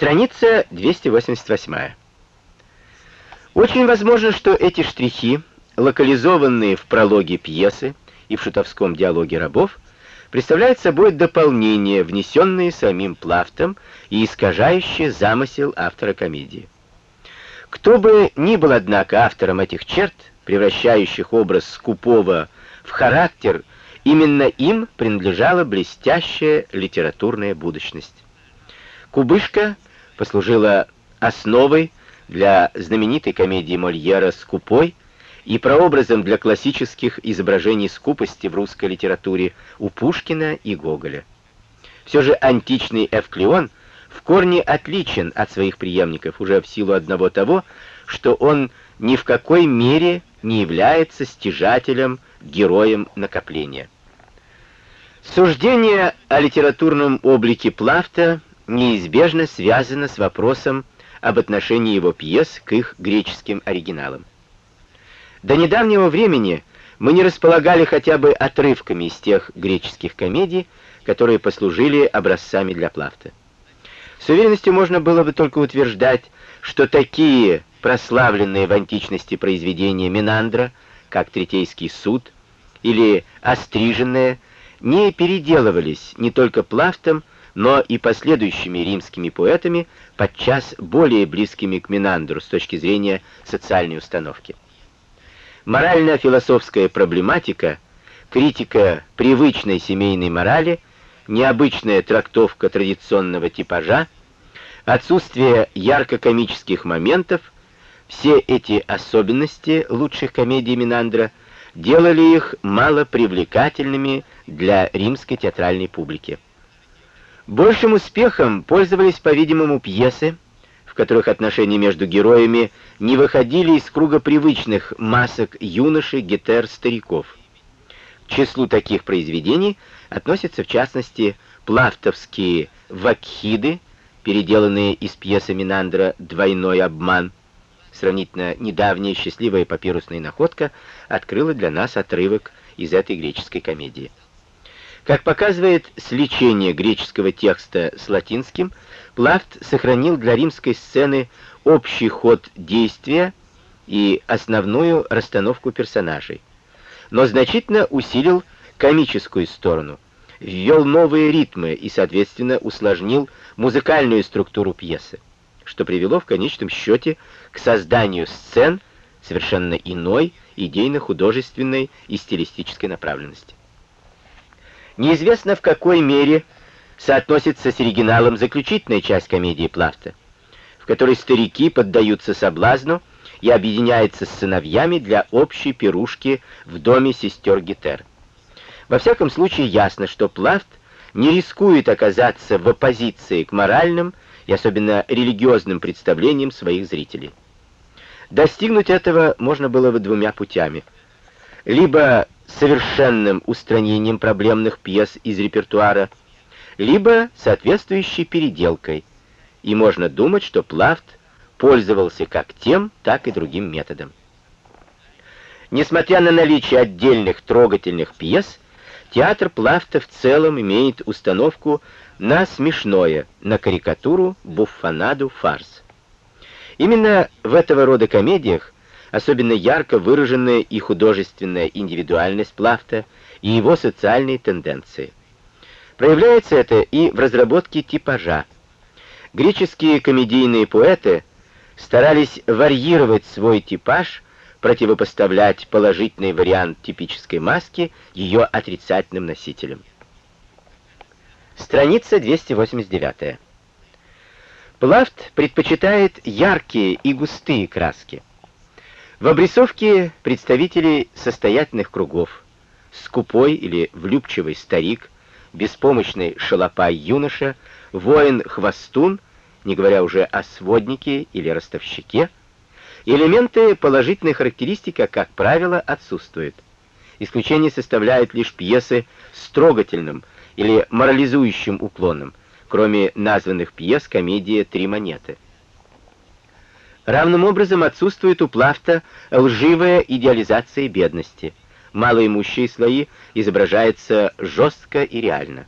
Страница 288. Очень возможно, что эти штрихи, локализованные в прологе пьесы и в шутовском диалоге рабов, представляют собой дополнение, внесенные самим Плафтом и искажающие замысел автора комедии. Кто бы ни был, однако, автором этих черт, превращающих образ скупого в характер, именно им принадлежала блестящая литературная будущность. Кубышка послужила основой для знаменитой комедии Мольера «Скупой» и прообразом для классических изображений скупости в русской литературе у Пушкина и Гоголя. Все же античный Эвклеон в корне отличен от своих преемников уже в силу одного того, что он ни в какой мере не является стяжателем, героем накопления. Суждение о литературном облике Плафта неизбежно связано с вопросом об отношении его пьес к их греческим оригиналам. До недавнего времени мы не располагали хотя бы отрывками из тех греческих комедий, которые послужили образцами для Плафта. С уверенностью можно было бы только утверждать, что такие прославленные в античности произведения Минандра, как Третейский суд или Остриженные, не переделывались не только Плафтом, но и последующими римскими поэтами, подчас более близкими к Минандру с точки зрения социальной установки. Морально-философская проблематика, критика привычной семейной морали, необычная трактовка традиционного типажа, отсутствие ярко-комических моментов, все эти особенности лучших комедий Минандра делали их малопривлекательными для римской театральной публики. Большим успехом пользовались, по-видимому, пьесы, в которых отношения между героями не выходили из круга привычных масок юношей, гетер, стариков. К числу таких произведений относятся, в частности, плафтовские «Вакхиды», переделанные из пьесы Минандра «Двойной обман». Сравнительно недавняя счастливая папирусная находка открыла для нас отрывок из этой греческой комедии. Как показывает сличение греческого текста с латинским, Плафт сохранил для римской сцены общий ход действия и основную расстановку персонажей, но значительно усилил комическую сторону, ввел новые ритмы и, соответственно, усложнил музыкальную структуру пьесы, что привело в конечном счете к созданию сцен совершенно иной идейно-художественной и стилистической направленности. Неизвестно в какой мере соотносится с оригиналом заключительная часть комедии Плафта, в которой старики поддаются соблазну и объединяются с сыновьями для общей пирушки в доме сестер Гетер. Во всяком случае ясно, что Плафт не рискует оказаться в оппозиции к моральным и особенно религиозным представлениям своих зрителей. Достигнуть этого можно было бы двумя путями. Либо совершенным устранением проблемных пьес из репертуара, либо соответствующей переделкой, и можно думать, что Плафт пользовался как тем, так и другим методом. Несмотря на наличие отдельных трогательных пьес, театр Плафта в целом имеет установку на смешное, на карикатуру, буффонаду, фарс. Именно в этого рода комедиях особенно ярко выраженная и художественная индивидуальность Плафта и его социальные тенденции. Проявляется это и в разработке типажа. Греческие комедийные поэты старались варьировать свой типаж, противопоставлять положительный вариант типической маски ее отрицательным носителям. Страница 289. Плафт предпочитает яркие и густые краски. В обрисовке представителей состоятельных кругов, скупой или влюбчивый старик, беспомощный шалопай юноша, воин-хвостун, не говоря уже о своднике или ростовщике, элементы положительной характеристики, как правило, отсутствуют. Исключение составляют лишь пьесы с трогательным или морализующим уклоном, кроме названных пьес комедия «Три монеты». Равным образом отсутствует у Плафта лживая идеализация бедности. Малоимущие слои изображаются жестко и реально.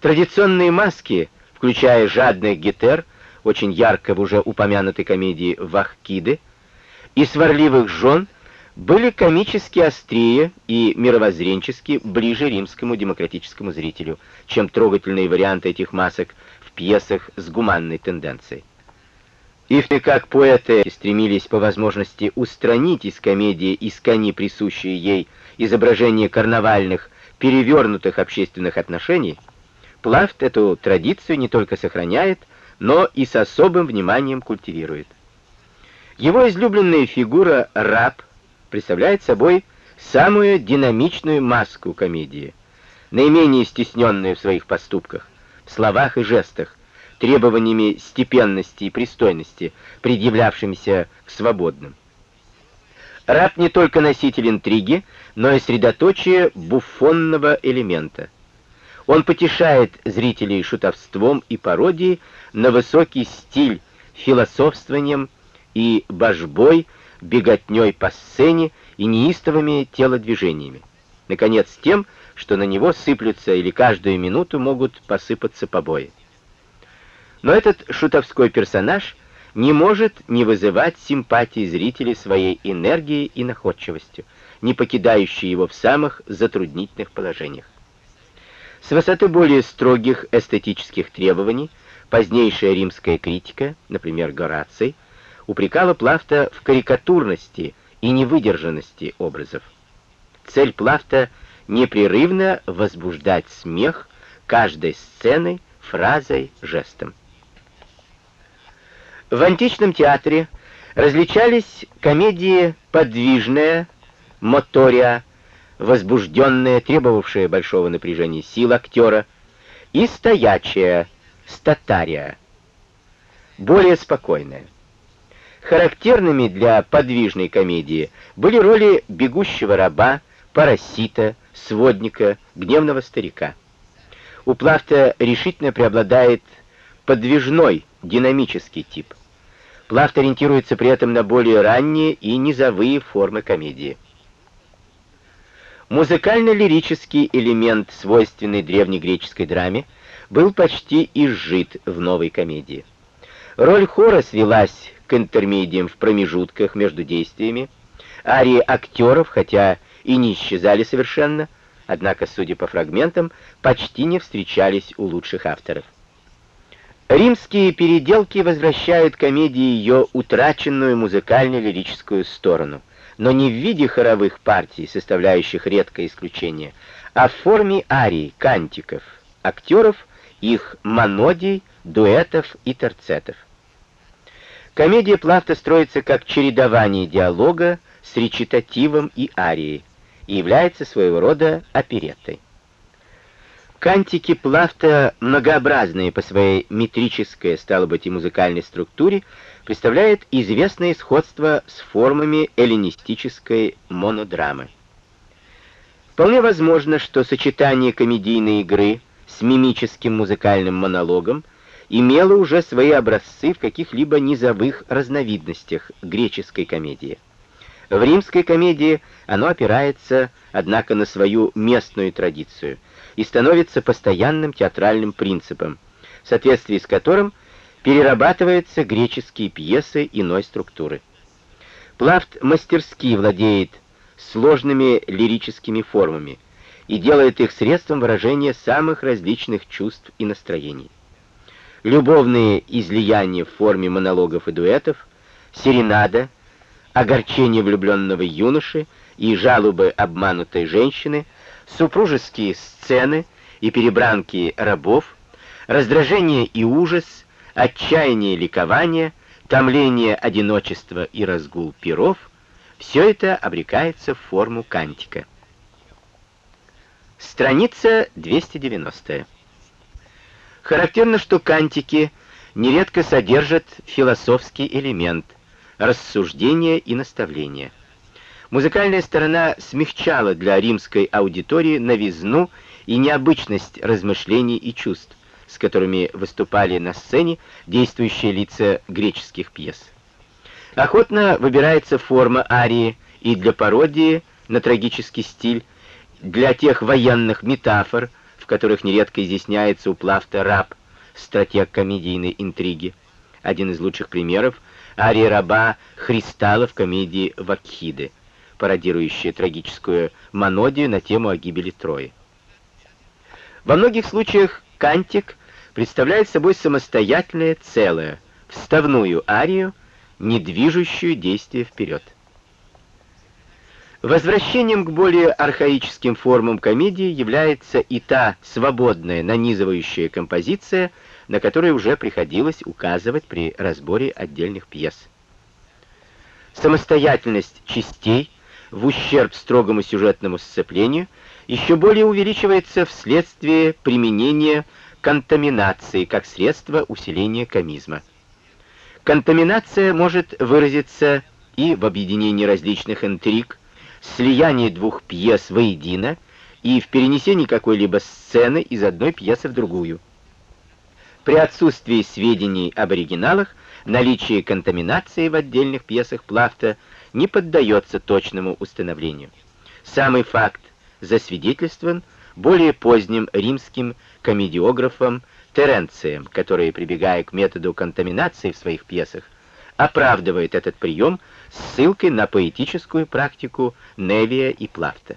Традиционные маски, включая жадных гетер, очень ярко в уже упомянутой комедии «Вахкиды», и сварливых жен были комически острее и мировоззренчески ближе римскому демократическому зрителю, чем трогательные варианты этих масок в пьесах с гуманной тенденцией. И как поэты стремились по возможности устранить из комедии искони присущие ей изображения карнавальных, перевернутых общественных отношений, Плафт эту традицию не только сохраняет, но и с особым вниманием культивирует. Его излюбленная фигура раб представляет собой самую динамичную маску комедии, наименее стесненную в своих поступках, в словах и жестах, требованиями степенности и пристойности, предъявлявшимися к свободным. Раб не только носитель интриги, но и средоточие буфонного элемента. Он потешает зрителей шутовством и пародией на высокий стиль, философствованием и божбой, беготней по сцене и неистовыми телодвижениями. Наконец, тем, что на него сыплются или каждую минуту могут посыпаться побои. Но этот шутовской персонаж не может не вызывать симпатии зрителей своей энергией и находчивостью, не покидающей его в самых затруднительных положениях. С высоты более строгих эстетических требований позднейшая римская критика, например, Гораций, упрекала Плафта в карикатурности и невыдержанности образов. Цель Плафта — непрерывно возбуждать смех каждой сценой, фразой, жестом. В античном театре различались комедии «Подвижная», «Мотория», возбужденная, требовавшая большого напряжения сил актера, и «Стоячая», «Статария», более спокойная. Характерными для подвижной комедии были роли бегущего раба, парасита, сводника, гневного старика. У Плафта решительно преобладает подвижной, динамический тип. Плафт ориентируется при этом на более ранние и низовые формы комедии. Музыкально-лирический элемент, свойственный древнегреческой драме, был почти изжит в новой комедии. Роль хора свелась к интермедиям в промежутках между действиями, арии актеров, хотя и не исчезали совершенно, однако, судя по фрагментам, почти не встречались у лучших авторов. Римские переделки возвращают комедии ее утраченную музыкально-лирическую сторону, но не в виде хоровых партий, составляющих редкое исключение, а в форме арий, кантиков, актеров, их монодий, дуэтов и терцетов. Комедия Плафта строится как чередование диалога с речитативом и арией и является своего рода опереттой. Кантики Плафта, многообразные по своей метрической, стало быть, и музыкальной структуре, представляют известное сходство с формами эллинистической монодрамы. Вполне возможно, что сочетание комедийной игры с мимическим музыкальным монологом имело уже свои образцы в каких-либо низовых разновидностях греческой комедии. В римской комедии оно опирается, однако, на свою местную традицию — и становится постоянным театральным принципом, в соответствии с которым перерабатываются греческие пьесы иной структуры. Плафт мастерски владеет сложными лирическими формами и делает их средством выражения самых различных чувств и настроений. Любовные излияния в форме монологов и дуэтов, серенада, огорчение влюбленного юноши и жалобы обманутой женщины — супружеские сцены и перебранки рабов, раздражение и ужас, отчаяние и ликование, томление одиночества и разгул перов — все это обрекается в форму кантика. Страница 290. Характерно, что кантики нередко содержат философский элемент, рассуждения и наставления. Музыкальная сторона смягчала для римской аудитории новизну и необычность размышлений и чувств, с которыми выступали на сцене действующие лица греческих пьес. Охотно выбирается форма арии и для пародии на трагический стиль, для тех военных метафор, в которых нередко изъясняется у Плафта раб, стратег комедийной интриги. Один из лучших примеров — ария раба Христала в комедии «Вакхиды», пародирующая трагическую монодию на тему о гибели Трои. Во многих случаях кантик представляет собой самостоятельное целое, вставную арию, не движущую действие вперед. Возвращением к более архаическим формам комедии является и та свободная нанизывающая композиция, на которой уже приходилось указывать при разборе отдельных пьес. Самостоятельность частей в ущерб строгому сюжетному сцеплению еще более увеличивается вследствие применения контаминации как средства усиления комизма. Контаминация может выразиться и в объединении различных интриг, слиянии двух пьес воедино и в перенесении какой-либо сцены из одной пьесы в другую. При отсутствии сведений об оригиналах наличие контаминации в отдельных пьесах Плафта не поддается точному установлению. Самый факт засвидетельствован более поздним римским комедиографом Теренцием, который, прибегая к методу контаминации в своих пьесах, оправдывает этот прием ссылкой на поэтическую практику Невия и Плафта.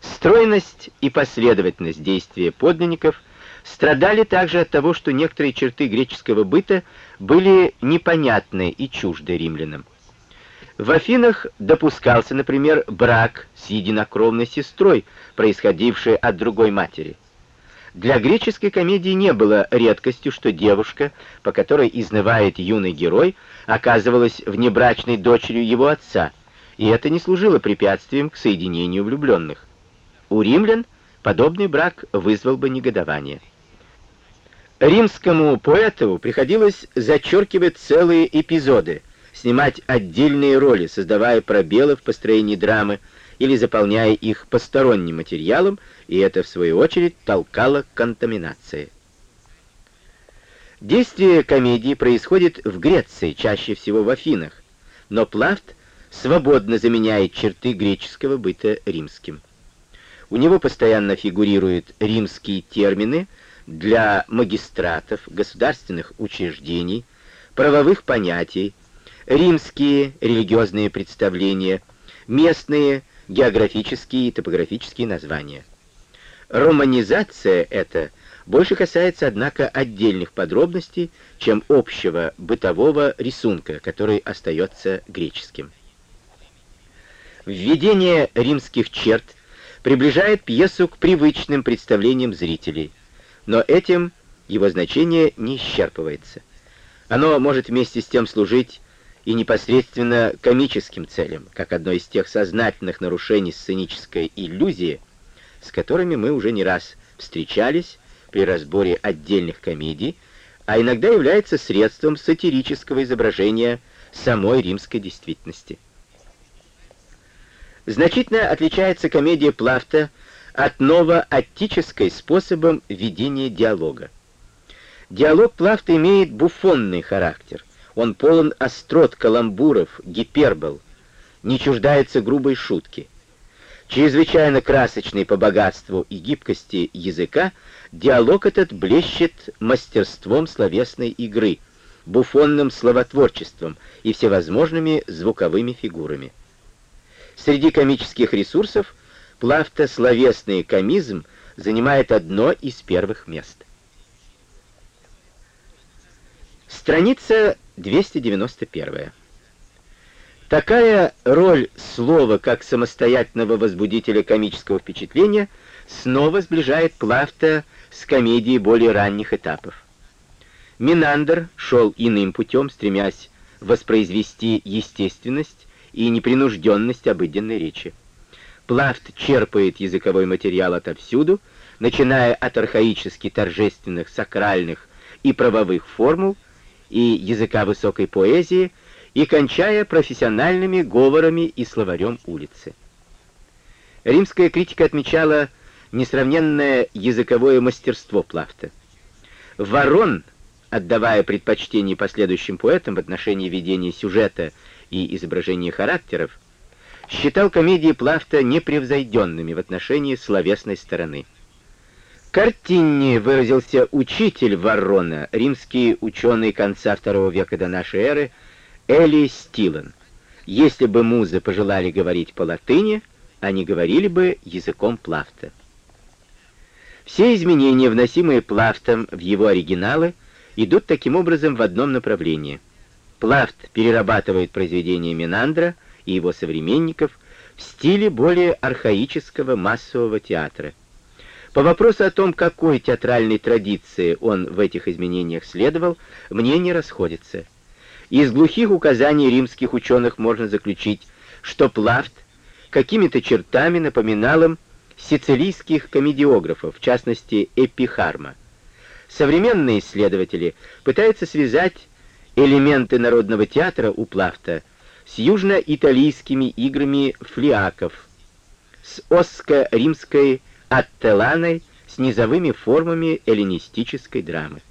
Стройность и последовательность действия подлинников страдали также от того, что некоторые черты греческого быта были непонятны и чужды римлянам. В Афинах допускался, например, брак с единокровной сестрой, происходившей от другой матери. Для греческой комедии не было редкостью, что девушка, по которой изнывает юный герой, оказывалась внебрачной дочерью его отца, и это не служило препятствием к соединению влюбленных. У римлян подобный брак вызвал бы негодование. Римскому поэту приходилось зачеркивать целые эпизоды, снимать отдельные роли, создавая пробелы в построении драмы или заполняя их посторонним материалом, и это, в свою очередь, толкало к контаминации. Действие комедии происходит в Греции, чаще всего в Афинах, но Плафт свободно заменяет черты греческого быта римским. У него постоянно фигурируют римские термины для магистратов, государственных учреждений, правовых понятий, римские религиозные представления, местные географические и топографические названия. Романизация эта больше касается, однако, отдельных подробностей, чем общего бытового рисунка, который остается греческим. Введение римских черт приближает пьесу к привычным представлениям зрителей, но этим его значение не исчерпывается. Оно может вместе с тем служить и непосредственно комическим целям, как одно из тех сознательных нарушений сценической иллюзии, с которыми мы уже не раз встречались при разборе отдельных комедий, а иногда является средством сатирического изображения самой римской действительности. Значительно отличается комедия Плафта от новоаттической способом ведения диалога. Диалог Плафта имеет буфонный характер. Он полон острот, каламбуров, гипербол, не чуждается грубой шутки. Чрезвычайно красочный по богатству и гибкости языка, диалог этот блещет мастерством словесной игры, буфонным словотворчеством и всевозможными звуковыми фигурами. Среди комических ресурсов Плавта словесный комизм занимает одно из первых мест. Страница 291. Такая роль слова как самостоятельного возбудителя комического впечатления снова сближает Плафта с комедией более ранних этапов. Минандр шел иным путем, стремясь воспроизвести естественность и непринужденность обыденной речи. Плафт черпает языковой материал отовсюду, начиная от архаически торжественных, сакральных и правовых формул и языка высокой поэзии и кончая профессиональными говорами и словарем улицы. Римская критика отмечала несравненное языковое мастерство Плафта. Ворон, отдавая предпочтение последующим поэтам в отношении ведения сюжета и изображения характеров, считал комедии Плафта непревзойденными в отношении словесной стороны. картиннее выразился учитель Варрона, римский ученый конца II века до нашей эры, Эли Стилен. Если бы музы пожелали говорить по-латыни, они говорили бы языком Плафта. Все изменения, вносимые Плафтом в его оригиналы, идут таким образом в одном направлении. Плафт перерабатывает произведения Минандра и его современников в стиле более архаического массового театра. По вопросу о том, какой театральной традиции он в этих изменениях следовал, мнения расходятся. Из глухих указаний римских ученых можно заключить, что Плафт какими-то чертами напоминал им сицилийских комедиографов, в частности Эпихарма. Современные исследователи пытаются связать элементы народного театра у Плафта с южно-италийскими играми флиаков, с оско-римской аттеланой с низовыми формами эллинистической драмы.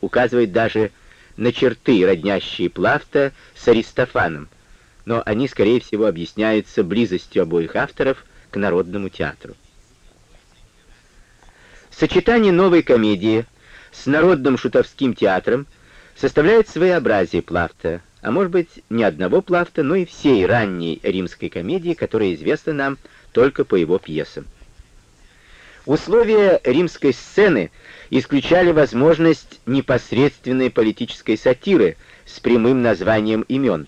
Указывает даже на черты, роднящие Плафта с Аристофаном, но они, скорее всего, объясняются близостью обоих авторов к народному театру. Сочетание новой комедии с народным шутовским театром составляет своеобразие Плафта, а может быть не одного Плафта, но и всей ранней римской комедии, которая известна нам только по его пьесам. Условия римской сцены исключали возможность непосредственной политической сатиры с прямым названием имен.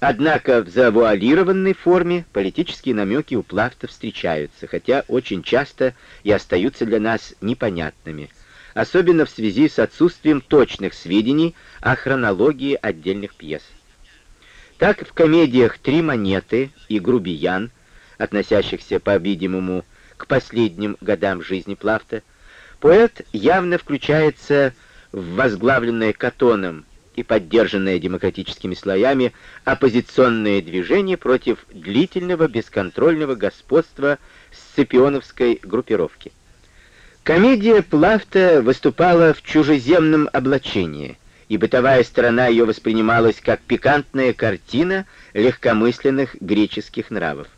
Однако в завуалированной форме политические намеки у Плафта встречаются, хотя очень часто и остаются для нас непонятными, особенно в связи с отсутствием точных сведений о хронологии отдельных пьес. Так в комедиях «Три монеты» и «Грубиян», относящихся, по-видимому, к последним годам жизни Плафта, поэт явно включается в возглавленное Катоном и поддержанное демократическими слоями оппозиционное движение против длительного бесконтрольного господства сципионовской группировки. Комедия Плафта выступала в чужеземном облачении, и бытовая сторона ее воспринималась как пикантная картина легкомысленных греческих нравов.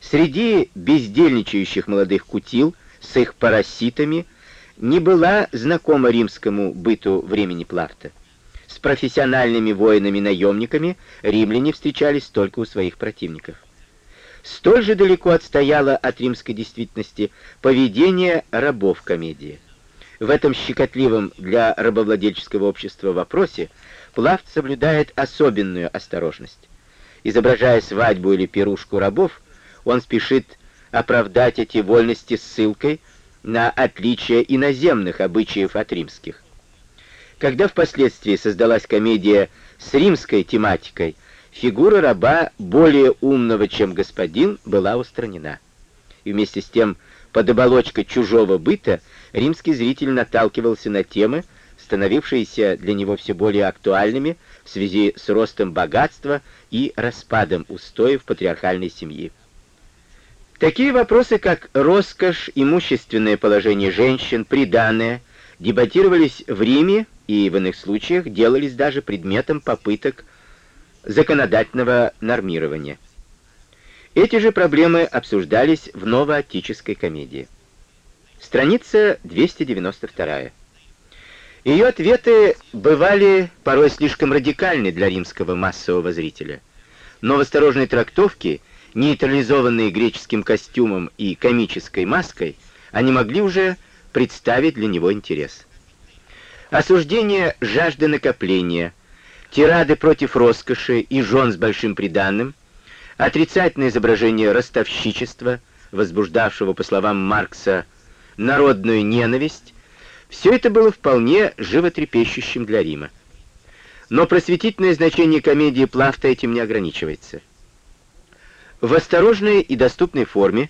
Среди бездельничающих молодых кутил с их параситами не была знакома римскому быту времени Плафта. С профессиональными воинами-наемниками римляне встречались только у своих противников. Столь же далеко отстояло от римской действительности поведение рабов комедии. В этом щекотливом для рабовладельческого общества вопросе Плафт соблюдает особенную осторожность. Изображая свадьбу или пирушку рабов, он спешит оправдать эти вольности ссылкой на отличие иноземных обычаев от римских. Когда впоследствии создалась комедия с римской тематикой, фигура раба, более умного, чем господин, была устранена. И вместе с тем, под оболочкой чужого быта, римский зритель наталкивался на темы, становившиеся для него все более актуальными в связи с ростом богатства и распадом устоев патриархальной семьи. Такие вопросы, как роскошь, имущественное положение женщин, приданое, дебатировались в Риме и в иных случаях делались даже предметом попыток законодательного нормирования. Эти же проблемы обсуждались в новоотической комедии. Страница 292. Ее ответы бывали порой слишком радикальны для римского массового зрителя, но в осторожной трактовке – нейтрализованные греческим костюмом и комической маской, они могли уже представить для него интерес. Осуждение жажды накопления, тирады против роскоши и жен с большим приданным, отрицательное изображение ростовщичества, возбуждавшего, по словам Маркса, народную ненависть, все это было вполне животрепещущим для Рима. Но просветительное значение комедии Плафта этим не ограничивается. В осторожной и доступной форме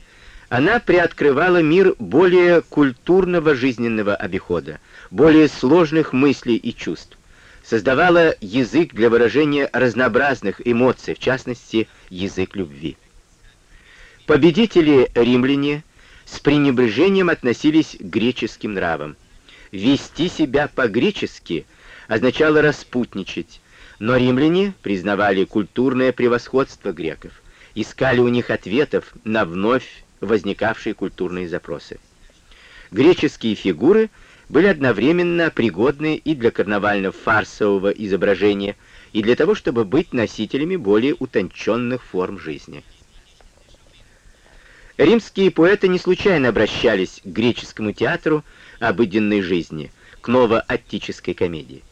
она приоткрывала мир более культурного жизненного обихода, более сложных мыслей и чувств, создавала язык для выражения разнообразных эмоций, в частности, язык любви. Победители римляне с пренебрежением относились к греческим нравам. Вести себя по-гречески означало распутничать, но римляне признавали культурное превосходство греков искали у них ответов на вновь возникавшие культурные запросы. Греческие фигуры были одновременно пригодны и для карнавально-фарсового изображения, и для того, чтобы быть носителями более утонченных форм жизни. Римские поэты не случайно обращались к греческому театру обыденной жизни, к новоаттической комедии.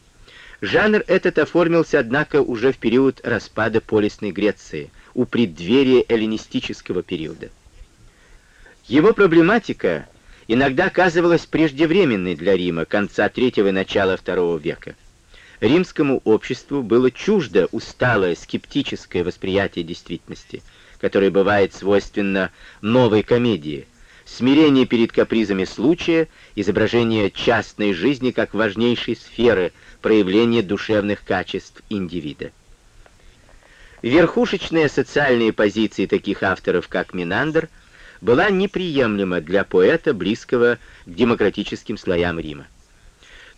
Жанр этот оформился, однако, уже в период распада полисной Греции, у преддверия эллинистического периода. Его проблематика иногда оказывалась преждевременной для Рима конца III и начала II века. Римскому обществу было чуждо усталое скептическое восприятие действительности, которое бывает свойственно новой комедии, смирение перед капризами случая, изображение частной жизни как важнейшей сферы проявления душевных качеств индивида. Верхушечные социальные позиции таких авторов, как Минандр, была неприемлема для поэта, близкого к демократическим слоям Рима.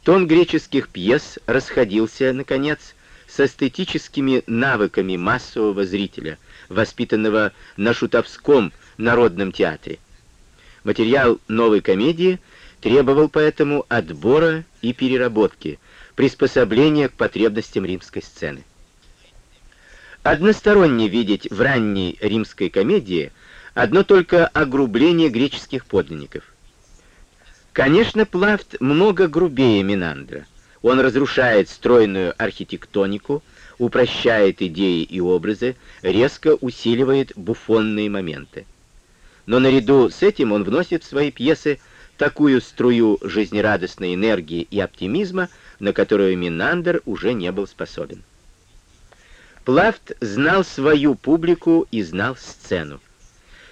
Тон греческих пьес расходился, наконец, с эстетическими навыками массового зрителя, воспитанного на шутовском народном театре. Материал новой комедии требовал поэтому отбора и переработки, приспособления к потребностям римской сцены. Односторонне видеть в ранней римской комедии – одно только огрубление греческих подлинников. Конечно, Плафт много грубее Минандра. Он разрушает стройную архитектонику, упрощает идеи и образы, резко усиливает буфонные моменты. Но наряду с этим он вносит в свои пьесы такую струю жизнерадостной энергии и оптимизма, на которую Минандр уже не был способен. Плафт знал свою публику и знал сцену.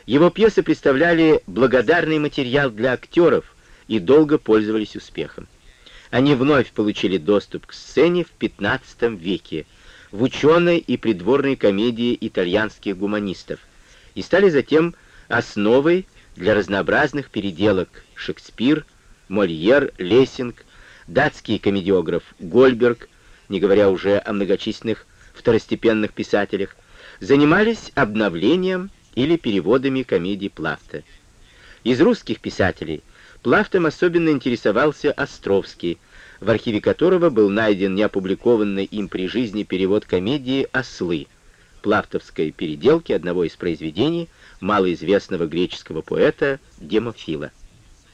Его пьесы представляли благодарный материал для актеров и долго пользовались успехом. Они вновь получили доступ к сцене в XV веке в ученой и придворной комедии итальянских гуманистов и стали затем основой для разнообразных переделок Шекспир, Мольер, Лессинг, датский комедиограф Гольберг, не говоря уже о многочисленных второстепенных писателях, занимались обновлением или переводами комедий Плафта. Из русских писателей Плафтом особенно интересовался Островский, в архиве которого был найден неопубликованный им при жизни перевод комедии «Ослы», плафтовской переделки одного из произведений малоизвестного греческого поэта Демофила.